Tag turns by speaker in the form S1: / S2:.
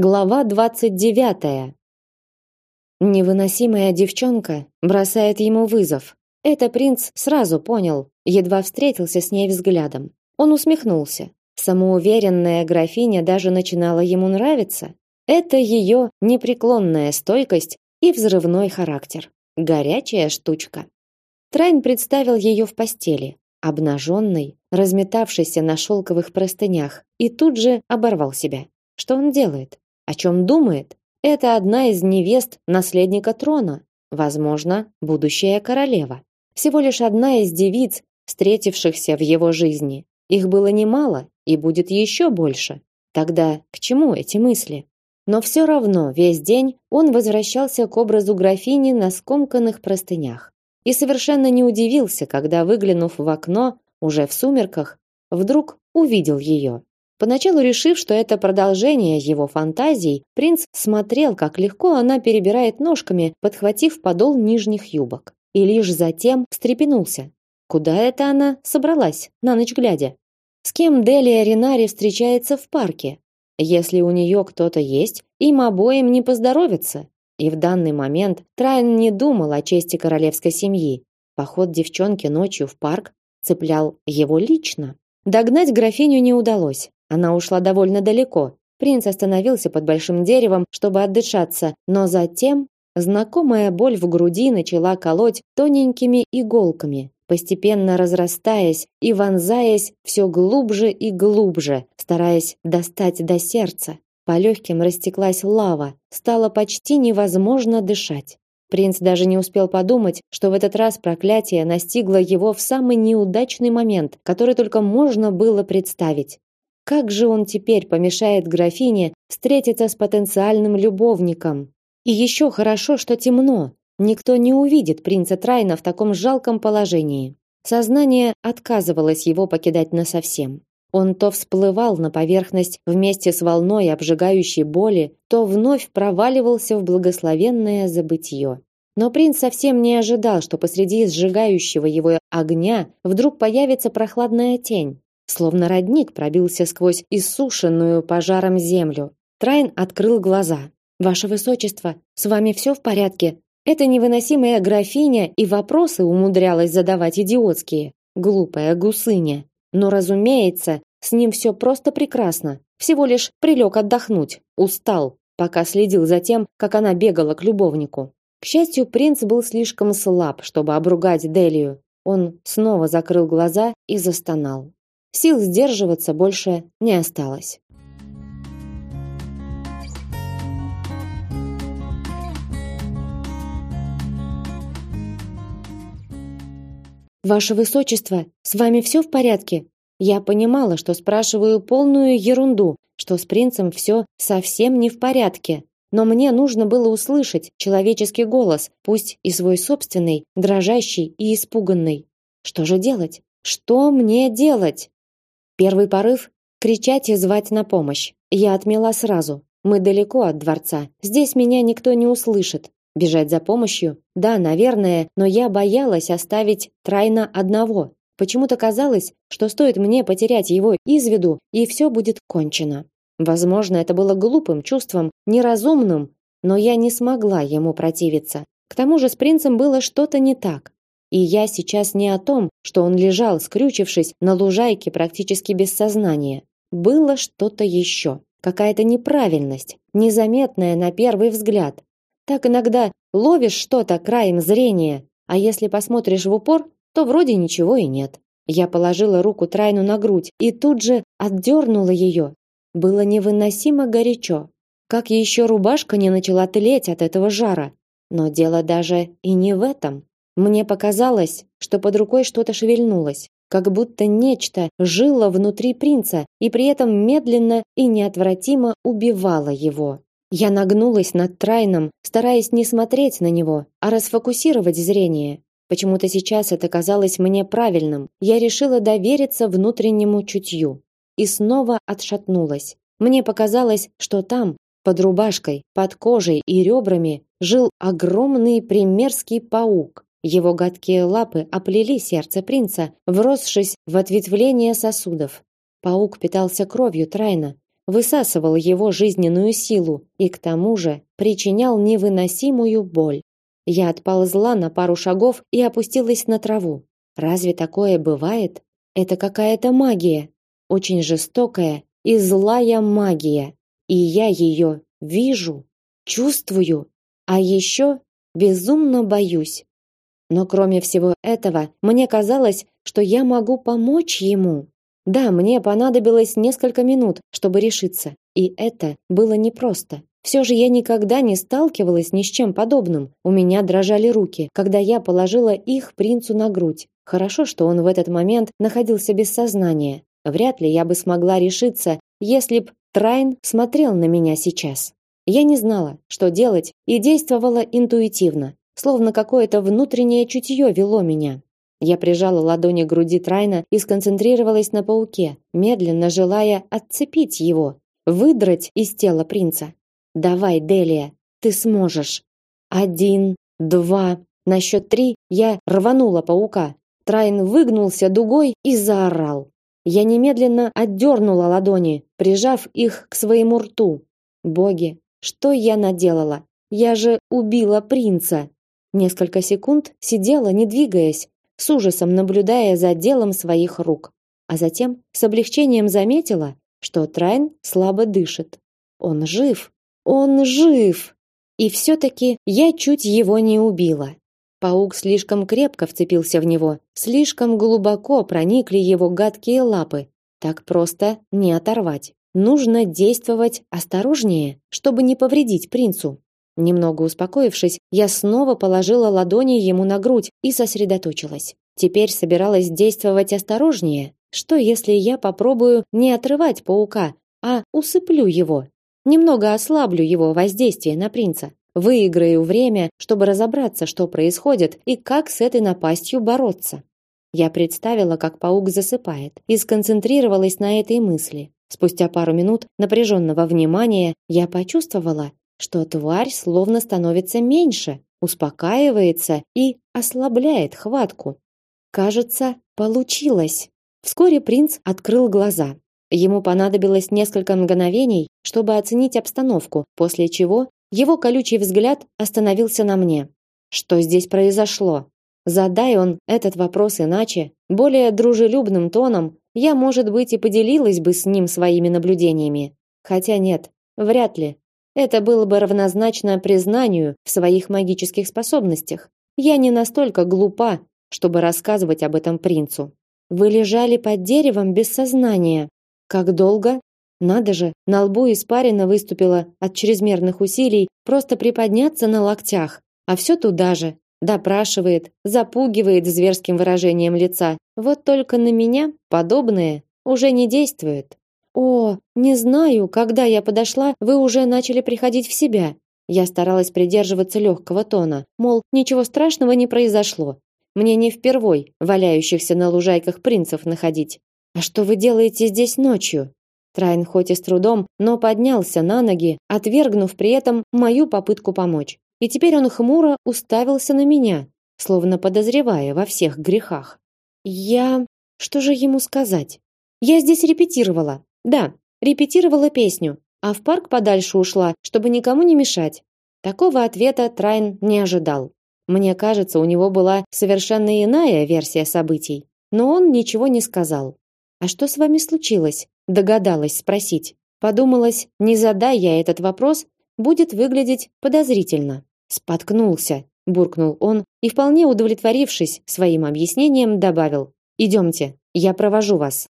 S1: Глава двадцать девятая. Невыносимая девчонка бросает ему вызов. Это принц сразу понял, едва встретился с ней взглядом. Он усмехнулся. Самоуверенная графиня даже начинала ему нравиться. Это ее непреклонная стойкость и взрывной характер. Горячая штучка. Трайн представил ее в постели, обнаженной, разметавшейся на шелковых простынях, и тут же оборвал себя. Что он делает? О чем думает? Это одна из невест наследника трона, возможно, будущая королева. Всего лишь одна из девиц, встретившихся в его жизни. Их было немало и будет еще больше. Тогда к чему эти мысли? Но все равно весь день он возвращался к образу графини на скомканных простынях. И совершенно не удивился, когда, выглянув в окно, уже в сумерках, вдруг увидел ее. Поначалу решив, что это продолжение его фантазий, принц смотрел, как легко она перебирает ножками, подхватив подол нижних юбок. И лишь затем встрепенулся. Куда это она собралась, на ночь глядя? С кем Делия Ринари встречается в парке? Если у нее кто-то есть, им обоим не поздоровится. И в данный момент Трайн не думал о чести королевской семьи. Поход девчонки ночью в парк цеплял его лично. Догнать графиню не удалось. Она ушла довольно далеко. Принц остановился под большим деревом, чтобы отдышаться, но затем знакомая боль в груди начала колоть тоненькими иголками, постепенно разрастаясь и вонзаясь все глубже и глубже, стараясь достать до сердца. По легким растеклась лава, стало почти невозможно дышать. Принц даже не успел подумать, что в этот раз проклятие настигло его в самый неудачный момент, который только можно было представить. Как же он теперь помешает графине встретиться с потенциальным любовником? И еще хорошо, что темно. Никто не увидит принца Трайна в таком жалком положении. Сознание отказывалось его покидать насовсем. Он то всплывал на поверхность вместе с волной обжигающей боли, то вновь проваливался в благословенное забытье. Но принц совсем не ожидал, что посреди сжигающего его огня вдруг появится прохладная тень. Словно родник пробился сквозь иссушенную пожаром землю. Трайн открыл глаза. Ваше высочество, с вами все в порядке? Эта невыносимая графиня и вопросы умудрялась задавать идиотские. Глупая гусыня. Но, разумеется, с ним все просто прекрасно. Всего лишь прилег отдохнуть. Устал, пока следил за тем, как она бегала к любовнику. К счастью, принц был слишком слаб, чтобы обругать Делию. Он снова закрыл глаза и застонал. Сил сдерживаться больше не осталось. Ваше высочество, с вами все в порядке? Я понимала, что спрашиваю полную ерунду, что с принцем все совсем не в порядке, но мне нужно было услышать человеческий голос, пусть и свой собственный, дрожащий и испуганный. Что же делать? Что мне делать? Первый порыв кричать и звать на помощь. Я отмела сразу. Мы далеко от дворца. Здесь меня никто не услышит. Бежать за помощью? Да, наверное, но я боялась оставить Трайна одного. Почему-то казалось, что стоит мне потерять его из виду, и все будет кончено. Возможно, это было глупым чувством, неразумным, но я не смогла ему противиться. К тому же с принцем было что-то не так. И я сейчас не о том, что он лежал, скрючившись на лужайке практически без сознания. Было что-то еще, какая-то неправильность, незаметная на первый взгляд. Так иногда ловишь что-то краем зрения, а если посмотришь в упор, то вроде ничего и нет. Я положила руку Трайну на грудь и тут же отдернула ее. Было невыносимо горячо. Как еще рубашка не начала тлеть от этого жара. Но дело даже и не в этом. Мне показалось, что под рукой что-то шевельнулось, как будто нечто жило внутри принца и при этом медленно и неотвратимо убивало его. Я нагнулась над Трайном, стараясь не смотреть на него, а расфокусировать зрение. Почему-то сейчас это казалось мне правильным. Я решила довериться внутреннему чутью и снова отшатнулась. Мне показалось, что там, под рубашкой, под кожей и ребрами, жил огромный примерский паук. Его гадкие лапы оплели сердце принца, вросшись в ответвление сосудов. Паук питался кровью Трайна, высасывал его жизненную силу и к тому же причинял невыносимую боль. Я отползла на пару шагов и опустилась на траву. Разве такое бывает? Это какая-то магия, очень жестокая и злая магия. И я ее вижу, чувствую, а еще безумно боюсь. Но кроме всего этого, мне казалось, что я могу помочь ему. Да, мне понадобилось несколько минут, чтобы решиться, и это было непросто. Все же я никогда не сталкивалась ни с чем подобным. У меня дрожали руки, когда я положила их принцу на грудь. Хорошо, что он в этот момент находился без сознания. Вряд ли я бы смогла решиться, если б Трайн смотрел на меня сейчас. Я не знала, что делать, и действовала интуитивно, словно какое-то внутреннее чутье вело меня. Я прижала ладони к груди Трайна и сконцентрировалась на пауке, медленно желая отцепить его, выдрать из тела принца. Давай, Делия, ты сможешь. Один, два. На счет три я рванула паука. Трайн выгнулся дугой и заорал. Я немедленно отдернула ладони, прижав их к своему рту. Боги, что я наделала? Я же убила принца. Несколько секунд сидела, не двигаясь, с ужасом наблюдая за делом своих рук, а затем с облегчением заметила, что Трайн слабо дышит. Он жив. Он жив. И все таки я чуть его не убила. Паук слишком крепко вцепился в него, слишком глубоко проникли его гадкие лапы. Так просто не оторвать. Нужно действовать осторожнее, чтобы не повредить принцу. Немного успокоившись, я снова положила ладони ему на грудь и сосредоточилась. Теперь собиралась действовать осторожнее. Что если я попробую не отрывать паука, а усыплю его? Немного ослаблю его воздействие на принца. Выиграю время, чтобы разобраться, что происходит и как с этой напастью бороться. Я представила, как паук засыпает, и сконцентрировалась на этой мысли. Спустя пару минут напряженного внимания я почувствовала, что тварь словно становится меньше, успокаивается и ослабляет хватку. Кажется, получилось. Вскоре принц открыл глаза. Ему понадобилось несколько мгновений, чтобы оценить обстановку, после чего его колючий взгляд остановился на мне. Что здесь произошло? Задай он этот вопрос иначе, более дружелюбным тоном, я, может быть, и поделилась бы с ним своими наблюдениями. Хотя нет, вряд ли. Это было бы равнозначно признанию в своих магических способностях. Я не настолько глупа, чтобы рассказывать об этом принцу. Вы лежали под деревом без сознания. Как долго? Надо же, на лбу испарина выступила от чрезмерных усилий просто приподняться на локтях, а все туда же. Допрашивает, запугивает зверским выражением лица. Вот только на меня подобное уже не действует. О, не знаю, когда я подошла, вы уже начали приходить в себя. Я старалась придерживаться легкого тона, мол, ничего страшного не произошло. Мне не впервой валяющихся на лужайках принцев находить. А что вы делаете здесь ночью? Трайн хоть и с трудом, но поднялся на ноги, отвергнув при этом мою попытку помочь. И теперь он хмуро уставился на меня, словно подозревая во всех грехах. Я, что же ему сказать? Я здесь репетировала. Да, репетировала песню, а в парк подальше ушла, чтобы никому не мешать. Такого ответа Трайн не ожидал. Мне кажется, у него была совершенно иная версия событий, но он ничего не сказал. А что с вами случилось? Догадалась спросить. Подумалось, не задай я этот вопрос, будет выглядеть подозрительно. Споткнулся, буркнул он и вполне удовлетворившись своим объяснением добавил: "Идемте, я провожу вас".